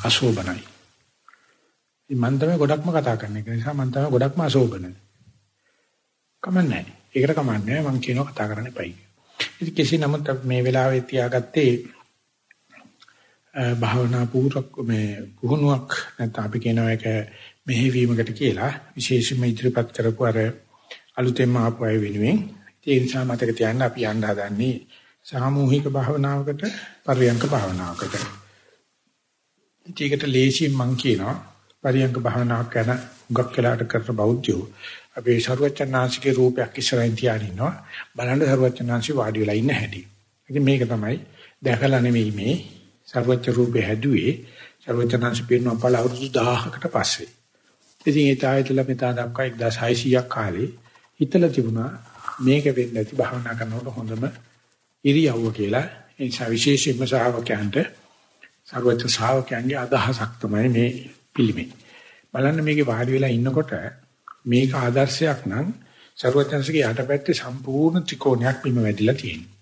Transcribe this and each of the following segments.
අශෝභනයි. මම තමයි ගොඩක්ම කතා කරන එක නිසා මම තමයි ගොඩක්ම අශෝභන. කමන්නේ. ඒකට කමන්නේ මම කියනවා කතා කරන්න එපයි. ඉතින් කෙසේ නමුත් මේ වෙලාවේ තියාගත්තේ භාවනා පූරක් මේ පුහුණුවක් නැත්නම් අපි කියනවා ඒක මෙහෙවීමකට කියලා විශේෂයෙන්ම ඉදිරිපත් කරපු අර අලුතෙන්ම ආපු අය වෙනුවෙන් ඒ නිසා මතක තියාගන්න අපි යන්න හදන්නේ සාමූහික භාවනාවකට පරියංක භාවනාවකට. ඒකට ලේසියෙන් මම කියනවා පරියංග භාවනාවක් කරන උගක් වෙලාට කරන බෞද්ධයෝ අපේ ਸਰුවචනාංශිකේ රූපයක් ඉස්සරහින් තියාගෙන ඉන්නවා බලන්න ਸਰුවචනාංශි වාඩි වෙලා ඉන්න හැටි. ඉතින් මේක තමයි දැකලා නෙමෙයි මේ ਸਰුවච රූපේ හැදුවේ ਸਰුවචනාංශි පිරුණා බල අවුරුදු 1000කට පස්සේ. ඉතින් ඒ තායතල මෙතන දක්වා 1600ක් කාලේ හිතලා තිබුණා මේක වෙන්න ඇති භාවනා කරනකොට හොඳම ඉරියව්ව කියලා. ඒ නිසා විශේෂයෙන්ම සාහවකයන්ට සර්වඥ ශ්‍රාවකයන්ගේ අදහසක් තමයි මේ පිළිමේ. බලන්න මේකේ වාඩි වෙලා ඉන්නකොට මේක ආදර්ශයක් නම් සර්වඥන්සේගේ යටපැත්තේ සම්පූර්ණ ත්‍රිකෝණයක් බිම වැදිලා තියෙනවා.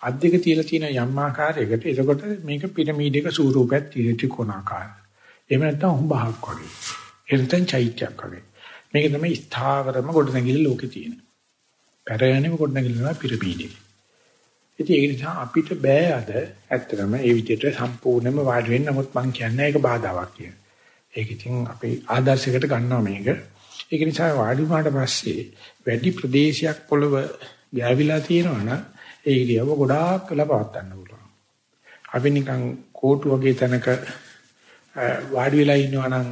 අත් දෙක තියලා තියෙන යම් ආකාරයකට එතකොට මේක පිරමීඩයක ස්වරූපයක් තියෙන ත්‍රිකෝණාකාර. එහෙම නැත්නම් හුඹහක් වගේ. එතෙන් චෛත්‍යයක් වගේ. මේක තමයි ස්ථාවරම ගොඩනැගිලි ලෝකේ තියෙන. පැරණිම ගොඩනැගිලි තමයි පිරමීඩේ. ඉතින් ඒ නිසා අපිට බෑ අද ඇත්තටම ඒ විදිහට සම්පූර්ණයෙන්ම වාඩි වෙන්න නමුත් මම කියන්නේ ඒක බාධාවක් කියලා. ඒක ඉතින් අපේ ආදර්ශයකට ගන්නවා මේක. ඒක නිසා වාඩි වුණාට පස්සේ වැඩි ප්‍රදේශයක් පොළව ගෑවිලා තියෙනවනම් ඒ ඉරියව ගොඩාක් වෙලා පවත් ගන්න පුළුවන්. අපි නිකන් කෝටු වගේ තැනක වාඩි වෙලා ඉන්නවා නම්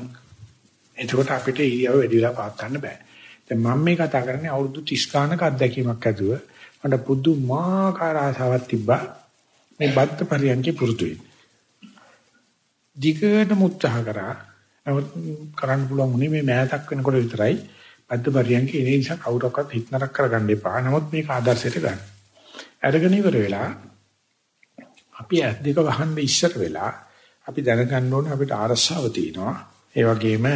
එතකොට අපිට ඉරියව වැඩි වෙලා පවත් ගන්න බෑ. දැන් මම මේ කතා කරන්නේ අවුරුදු 30 ගානක අත්දැකීමක් ඇතුව මට පුදුමාකාර ආසාවක් තිබ්බා මේ බද්ද පරියන්කේ පුරුදු වෙන්න. දිගටම උත්සාහ කරා. නමුත් කරන්න පුළුවන් උනේ මේ මෑතක් වෙනකොට විතරයි. බද්ද පරියන්කේ ඒ නිසා කවුරක්වත් හිත නරක කරගන්න එපා. නමුත් මේක ආදර්ශයට ගන්න. අරගෙන ඉවර වෙලා අපි ඇස් දෙක වහන්න ඉස්සර වෙලා අපි දැනගන්න ඕනේ අපිට ආරස්සාව තියෙනවා. ඒ වගේම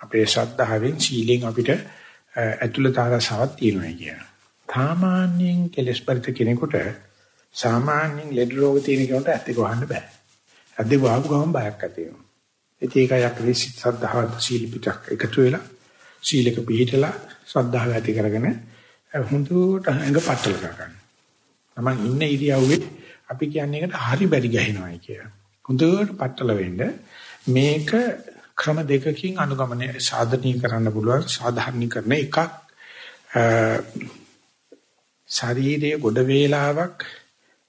අපේ ශ්‍රද්ධාවෙන් සීලෙන් අපිට ඇතුළත ආරස්සාවක් තියෙනවා කියන. සාමාන්‍යයෙන් කෙලස් පරිත කෙනෙකුට සාමාන්‍යයෙන් ලෙඩ රෝග තියෙන කෙනෙකුට ඇත්තේ ගහන්න බෑ. ඇද්දේ වහපු ගමන් බයක් ඇති වෙනවා. ඒකයි අපි සිත සද්ධාව සීල පිටක් එකතු වෙලා සීලක පිළිහිටලා සද්ධාව ඇති කරගෙන හුඳුට ඇඟ පట్టල ගන්න. තමන් ඉන්න ඉරියව්වේ අපි කියන්නේ එකට හරි බැරි ගහනවායි කියලා. හුඳුට පట్టල වෙන්න මේක ක්‍රම දෙකකින් අනුගමනය සාධනීය කරන්න පුළුවන් සාධාරණීකරණ එකක් ශරීරයේ ගොඩ වේලාවක්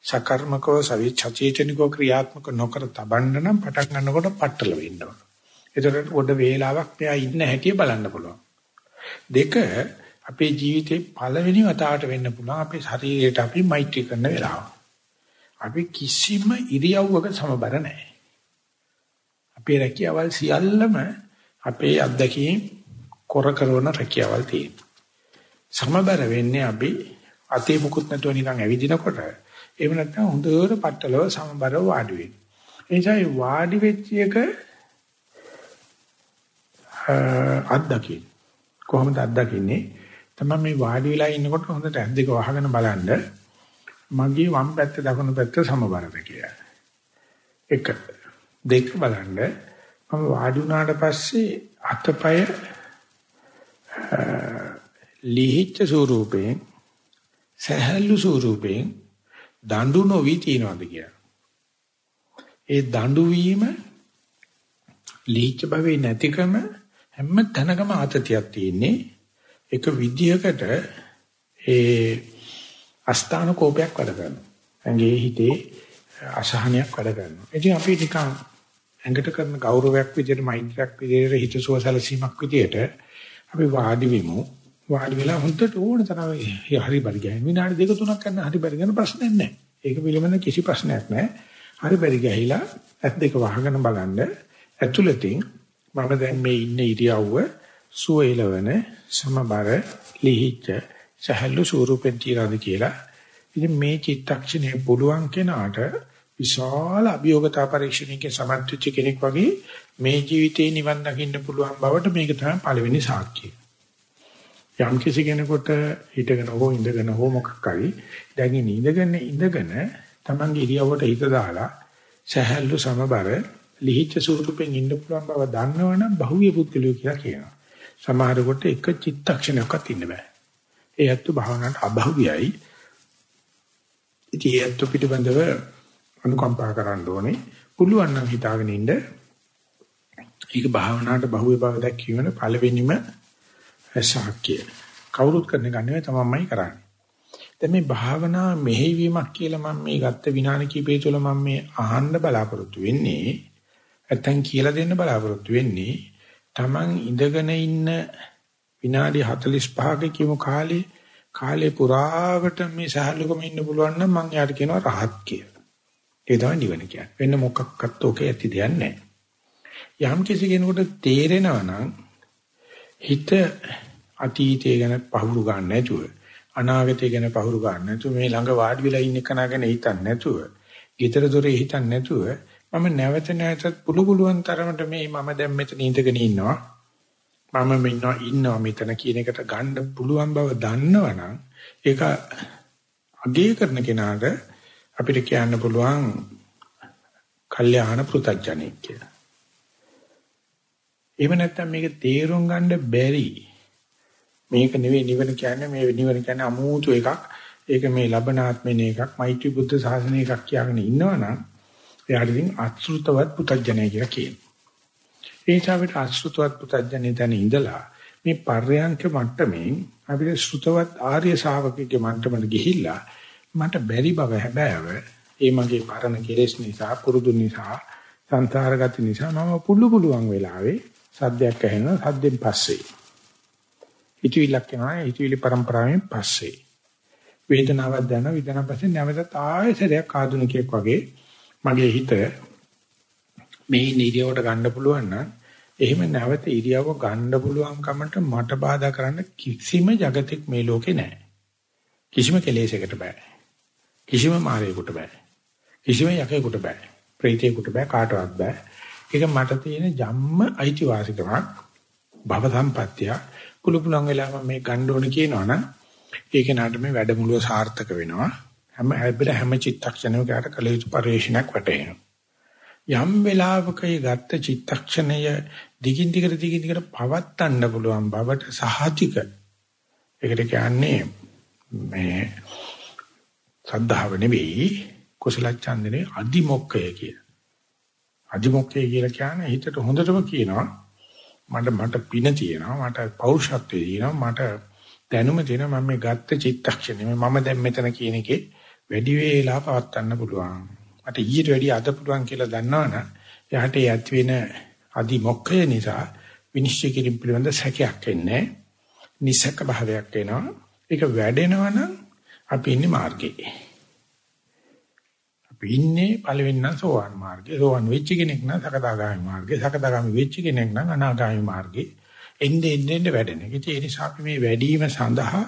සකර්මකව සවිචේතනිකව ක්‍රියාත්මක නොකර තබන්න නම් පටන් ගන්නකොට පట్టල වෙන්න ඕන. ඒතරට ගොඩ වේලාවක් මෙයා ඉන්න හැටි බලන්න පුළුවන්. දෙක අපේ ජීවිතේ පළවෙනි වතාවට වෙන්න පුළුවන් අපේ ශරීරයට අපි මෛත්‍රී කරන වෙලාව. අපි කිසිම ඉරියව්වක සමබර නැහැ. අපේ රැකියාවල් සියල්ලම අපේ අත්දැකීම් කොර කරන රැකියාවල් තියෙනවා. සමබර වෙන්නේ අපි අතේ මුකුත් නැතුව නිකන් ඇවිදිනකොට එහෙම නැත්නම් හොඳට පట్టලව සමබරව වාඩි වෙන්න. ඒ නිසා මේ වාඩි වෙච්ච එක අත්දකින්න. කොහොමද අත්දකින්නේ? තමයි මේ වාඩි වෙලා ඉන්නකොට හොඳට ඇස් දෙක වහගෙන බලන්න මගේ වම් පැත්ත දකුණු පැත්ත සමබරද කියලා. එක දෙක බලන්න මම වාඩි වුණාට පස්සේ අතපය ලිහිච්ඡ ස්වරූපයෙන් සහැල්ලු ස්වරූපයෙන් දඬු නොවි තියනවාද කියලා. ඒ දඬු වීම ලීච්ඡ භවේ නැතිකම හැම තැනකම ආතතියක් තියෙන්නේ. එක විදියකට ඒ අස්ථාන කෝපයක් වැඩ කරනවා. ඇඟේ හිතේ අසහනයක් වැඩ කරනවා. ඉතින් අපි නිකන් ඇඟට කරන ගෞරවයක් විදියට මෛත්‍රියක් විදියට හිතසුව සැලසීමක් විදියට අපි වාඩි වෙමු. වාඩි වෙලා හොඳට ඕන තරම් හරි බරි ගහන විනාඩි දෙක තුනක් කරන හරි බරි ගන්න ප්‍රශ්නයක් නැහැ. ඒක පිළිබඳ කිසි ප්‍රශ්නයක් නැහැ. හරි බරි ගහලා ඇස් දෙක වහගෙන බලන්න ඇතුළතින් මම දැන් මේ ඉන්න ඉරියව්ව සුවේලවන සමබර ලිහිච්ච සහල්ලු ස්වරූපෙන් තියනවාද කියලා. ඉතින් මේ චිත්තක්ෂණය පුළුවන් කෙනාට විශාල අභියෝගතා පරීක්ෂණයක සමර්ථිත කෙනෙක් වගේ මේ ජීවිතේ නිවන් දකින්න පුළුවන් බවට මේක තමයි පළවෙනි සාක්ෂිය. යම් කිසි කෙනෙකුට හිටගෙන හෝ ඉඳගෙන හෝ මොකක් හරි දැන් ඉඳගෙන ඉඳගෙන තමන්ගේ ඉරියව්වට හිත දාලා සහැල්ලු සමබර ලිහිච්ඡ ස්වරූපෙන් ඉන්න පුළුවන් බව දන්නවනම් බහුවිය පුද්ගලයෝ කියලා කියනවා. සමහරකට එක චිත්තක්ෂණයක්වත් ඉන්න බෑ. ඒ ඇත්ත භාවනාවට අබහුවියයි. ඉතින් ඒ ඇත්ත පිටිබඳව අනුකම්පා කරන්න ඕනේ. පුළුවන් නම් හිතාගෙන ඉන්න. ඒක භාවනාවට බහුවේ බව දැක්වීමන පළවෙනිම සාක්කිය. කවුරුත් කරන ගන්නේ තමන්මයි කරන්නේ. දැන් මේ භාවනා මෙහෙවීමක් කියලා මම මේ ගත්ත විනාඩි කිහිපය තුළ මම මේ අහන්න බලාපොරොත්තු වෙන්නේ නැත්තම් කියලා දෙන්න බලාපොරොත්තු වෙන්නේ Taman ඉඳගෙන ඉන්න විනාඩි 45ක කියමු කාලේ කාලේ පුරාවට මේ සහල්ලකම ඉන්න පුළුවන් නම් මම යාට කියනවා රහත් කියලා. ඒ තමයි නිවන කියන්නේ. වෙන මොකක්වත් ඔකේ ඇති දෙයක් නැහැ. යම් කිසි කෙනෙකුට තේරෙනවා නම් හිත අතීතය ගැන පහුරු ගන්න නැතුව අනාගතය ගැන පහුරු ගන්න නැතුව මේ ළඟ වාඩි වෙලා ඉන්න කෙනා ගැන හිතන්නේ නැතුව, ඊතර දොරේ හිතන්නේ නැතුව මම නැවත නැවතත් පුළු පුළුවන් තරමට මේ මම දැන් මෙතන ඉඳගෙන ඉන්නවා. මම මෙන්නවා ඉන්නවා මෙතන කියන එකට ගන්න පුළුවන් බව දන්නවනම් ඒක අගය කරන කෙනාට අපිට කියන්න පුළුවන් කල්යාණ පෘතජ්ජනෙක් කියලා. එහෙම නැත්නම් මේක තේරුම් ගන්න බැරි මේක නෙවෙයි නිවන කියන්නේ මේ නිවන කියන්නේ අමූතු එකක්. ඒක මේ ලබනාත්මෙන එකක්. මෛත්‍රී බුද්ධ ශාසනය එකක් කියලාගෙන ඉන්නවනම් එයාට ඉතින් අසෘතවත් පුතඥය කියලා කියනවා. ඒ නිසා අපිට අසෘතවත් පුතඥය තැන ඉඳලා මේ පර්යංක මට්ටමින් අපිට ශ්‍රුතවත් ආර්ය ශාවකගේ මට්ටමට ගිහිල්ලා මට බැරි බව හැබෑව ඒ මගේ පරණ කෙලෙස් නිසා පුරුදු නිසා සංසාරගත නිසා මම පුළු පුළුවන් වෙලාවේ සද්දයක් ඇහෙනවා සද්දෙන් පස්සේ හිතවිල්ලක් එනවා හිතවිලි પરම්පරාවෙන් පස්සේ වේදනාවක් දැනෙන වේදනාව පස්සේ නැවතත් ආයෙසරයක් ආධුනිකයෙක් වගේ මගේ හිත මේ ඉරියවට ගන්න පුළුවන් නම් එහෙම නැවත ඉරියව ගන්න පුළුවන්කමට මට බාධා කරන්න කිසිම జగතෙක් මේ ලෝකේ නැහැ. කිසිම කෙලෙසයකට බෑ. කිසිම මායයකට බෑ. කිසිම යකයකට බෑ. ප්‍රීතියකට බෑ කාටවත් බෑ. ඒක මට තියෙන ජම්ම අයිතිවාසිකමක් භව සම්පත්තිය පුළු පුළුවන් වෙලාව මේ ගන්න ඕන කියනවනම් ඒක නට මේ වැඩමුළුව සාර්ථක වෙනවා. හැම හැබැයි හැම චිත්තක්ෂණයකට කළ යුතු පරිශ්‍රණයක් වටේනවා. යම් වෙලාවක ඒ ගත්ත චිත්තක්ෂණය දිගින් දිගට දිගින් දිගට පවත්වන්න පුළුවන් බවට සහතික. ඒකට කියන්නේ මේ සද්ධාව නෙවෙයි කුසල ඡන්දනේ අදිමොක්කය කිය. අදිමොක්කය කියලා කියන්නේ හිතට හොඳටම කියනවා මට මට පින තියෙනවා මට පෞරුෂත්වය තියෙනවා මට දැනුම තියෙනවා මම මේ ගත්ත චිත්තක්ෂණය මම දැන් මෙතන කියන එකේ වැඩි වේලා පවත්වන්න පුළුවන්. මට ඊට වැඩි අද පුළුවන් කියලා දන්නවනම් එයාට ඒ ඇති වෙන අදි මොක්ඛය නිසා විනිශ්චය කිරීම පිළිබඳ සැකයක් එන්නේ. නිසක භාවයක් එනවා. ඒක වැඩෙනවනම් අපි ඉන්නේ මාර්ගයේ. අපි ඉන්නේ පළවෙනි නම් සෝවාන් මාර්ගයේ. සෝවාන් වෙච්ච කෙනෙක් නම් සකදාගාමි මාර්ගයේ. සකදාගාමි වෙච්ච කෙනෙක් නම් අනාගාමි මාර්ගයේ. එන්නේ එන්නේ වැඩෙන. ඒ නිසා අපි මේ වැඩිම සඳහා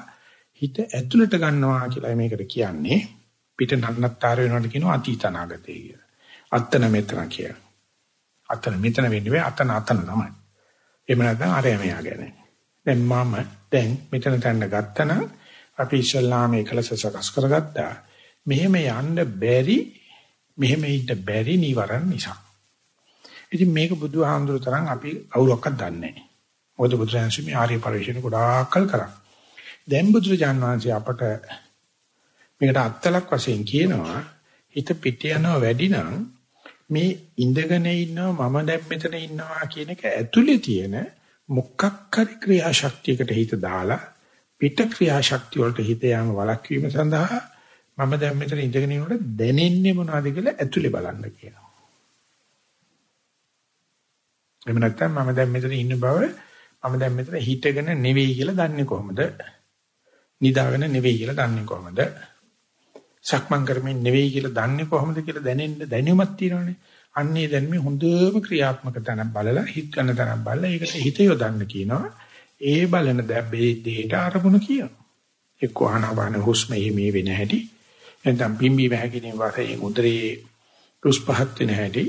හිත ඇතුළට ගන්නවා කියලා මේකට කියන්නේ. පිට නන්නත්තර වෙනවට කියනවා අතීතනාගතේ කියලා. අත්තන මෙතන කියලා. අත්තන මෙතන වෙන්නේ අතන අතන තමයි. එහෙම නැත්නම් අරය මෙයා ගැන. දැන් මම දැන් මෙතන තැන්න ගත්තනම් අපි ඉස්ලාම එකලස සකස් කරගත්තා. මෙහෙම යන්න බැරි මෙහෙම ඉන්න බැරි නිවරණ නිසා. ඉතින් මේක බුදුහාමුදුර තරම් අපි කවුරක්වත් දන්නේ නැහැ. මොකද බුදුරජාණන් මේ ආර්ය පරිශ්‍රණ ගොඩාක්කල් කරා. දැන් බුදුරජාණන් වහන්සේ අපට මේකට අත්තලක් වශයෙන් කියනවා හිත පිට යනවා වැඩි නම් මේ ඉඳගෙන ඉන්නවා මම දැන් මෙතන ඉන්නවා කියන එක ඇතුලේ තියෙන මොකක් හරි ක්‍රියාශක්තියකට හිත දාලා පිට ක්‍රියාශක්තිය වලට හිත යාම වළක්වීම සඳහා මම දැන් මෙතන ඉඳගෙන ඉන්නකොට දැනෙන්නේ මොනවද කියලා ඇතුලේ බලන්න කියනවා. එහෙම නැත්නම් මම දැන් මෙතන ඉන්න බව මම දැන් මෙතන හිටගෙන නෙවෙයි කියලා දන්නේ කොහොමද? නිදාගෙන නෙවෙයි කියලා දන්නේ කොහොමද? සක්මන් කරමින් නෙවෙයි කියලා දන්නේ කොහොමද කියලා දැනෙන්න දැනුමක් තියෙනවනේ. අන්නේ දැනුමේ හොඳම ක්‍රියාත්මක තැන බලලා හිත ගන්න තැන බලලා ඒකට හිත යොදන්න කියනවා. ඒ බලන දැබ්බේ දෙයට අරමුණ කියනවා. එක්ක ආනවාන හුස්ම මේ වෙන හැටි. නැත්නම් බිම්බි වැහැකිනේ වාසේ උදරේ කුස් පහත් වෙන හැටි.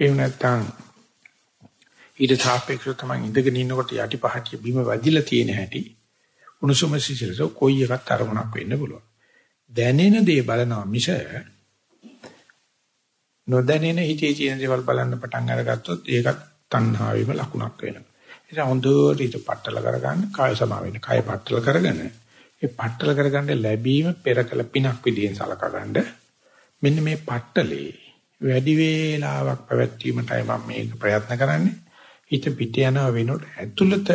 එහෙම නැත්නම් ඊට සාපේක්ෂව තමයි ඉඳගෙන ඉන්නකොට යටි පහටිය බිම වැදිලා තියෙන හැටි. උණුසුම සිසිලස කොයි එකක් අරමුණක් වෙන්න පුළුවන්. දැනෙන දේ බලනවා මිස නොදැනෙන හිතේ තියෙන දේවල් බලන්න පටන් අරගත්තොත් ඒකත් තණ්හාවෙම ලකුණක් වෙනවා. ඒ නිසා හොඳට හිත පట్టල කරගන්න කාය සමාවෙන්න කාය පట్టල කරගන්න ඒ පట్టල කරගන්න ලැබීම පෙර කළ පිනක් විදිහෙන් සලකා ගන්න. මෙන්න මේ පట్టලේ වැඩි වේලාවක් පැවැත්වීමටයි මම මේක ප්‍රයත්න කරන්නේ. හිත පිට යන වෙනොට ඇතුළත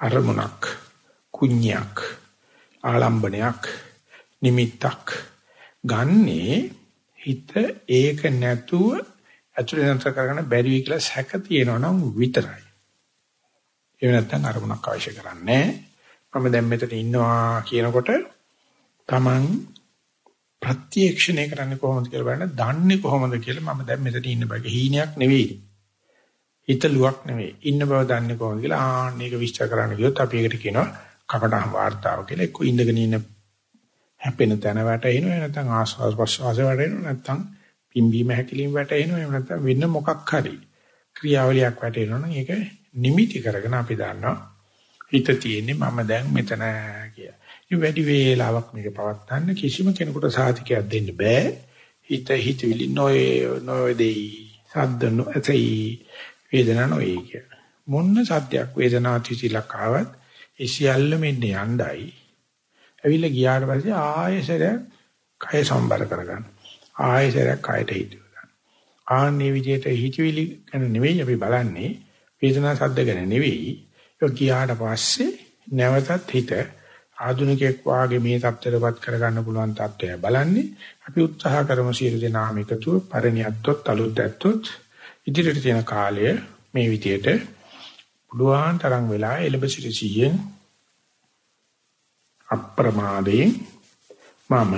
අරමුණක් කුඤ්ඤයක් ආලම්බනයක් නිමිත්තක් ගන්නේ හිත ඒක නැතුව ඇතුළේ නතර කරගන්න බැරි වෙයි කියලා සැක තියෙනවා නම් විතරයි. ඒ වෙනත්නම් අරමුණක් අවශ්‍ය කරන්නේ නැහැ. මම දැන් මෙතන ඉන්නවා කියනකොට Taman ප්‍රත්‍යක්ෂණය කරන්නේ කොහොමද කියලා බලන්න දන්නේ කොහොමද කියලා මම දැන් මෙතන ඉන්න බෑ හීනයක් නෙවෙයි. හිතලුවක් නෙවෙයි. ඉන්න බව දන්නේ කොහොමද කියලා ආන්න ඒක විස්තර කරන්න ගියොත් අපි ඒකට කියනවා කපටහන් වාර්තාව කියලා. එක්ක ඉඳගෙන ඉන්න හැපෙන තැන වැටෙනවා නැත්නම් ආස්වාස් ප්‍රස්වාස වැටෙනවා නැත්නම් පිම්බීම හැකිලිම වැටෙනවා එහෙම නැත්නම් වෙන මොකක් හරි ක්‍රියාවලියක් වැටෙනවා නම් ඒක නිමිති කරගෙන අපි දන්නවා හිත තියෙන්නේ මම දැන් මෙතන කියලා. ඒ වැඩි වේලාවක් මේක පවත්වන්න කිසිම කෙනෙකුට සාධකයක් දෙන්න බෑ. හිත හිතවිලි නොයේ නොවේදී සද්ද නොඇතයි වේදනා නොයේ කිය. මොන්න සද්දයක් වේදනාවක් තිසිලක් ආවත් ඒ සියල්ල මෙන්න යණ්ඩයි ඇවිල්ලා ගියාට පස්සේ ආයෙසරයක් කය සම්බර කරගන්න. ආයෙසරයක් කයට හිතව ගන්න. ආන්නේ විදිහට හිතවිලි ගැන නෙවෙයි අපි බලන්නේ වේදනා සද්ද ගැන නෙවෙයි. ඒක ගියාට පස්සේ නැවතත් හිත ආධුනිකයෙක් වාගේ මේ தත්ත්වයටපත් කරගන්න පුළුවන් தත්ත්වය බලන්නේ. අපි උත්සාහ කරමු සියලු දෙනාම එකතුව පරිණියත්වොත් අලුත් ඇත්තොත් ඉදිරියට තියෙන කාලය මේ විදිහට පුළුවන් තරම් වෙලා එළඹ සිටි සිහියෙන් අප්‍රමාදයෙන් මම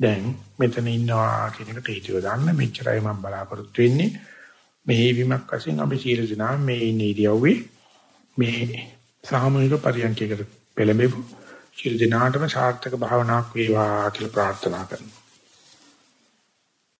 දැන් මෙතන ඉන්නවා කියන එකට හිතුව ගන්න මෙච්චරයි මම බලාපොරොත්තු වෙන්නේ. මෙහෙවීමක් වශයෙන් අපි සීල දිනා මේ ඉන්නේ ඉරියව්වේ මේ සාමූහික පරියන්කයකට පෙළඹෙමු සීල දිනාටම සාර්ථක භාවනාවක් වේවා කියලා ප්‍රාර්ථනා කරනවා.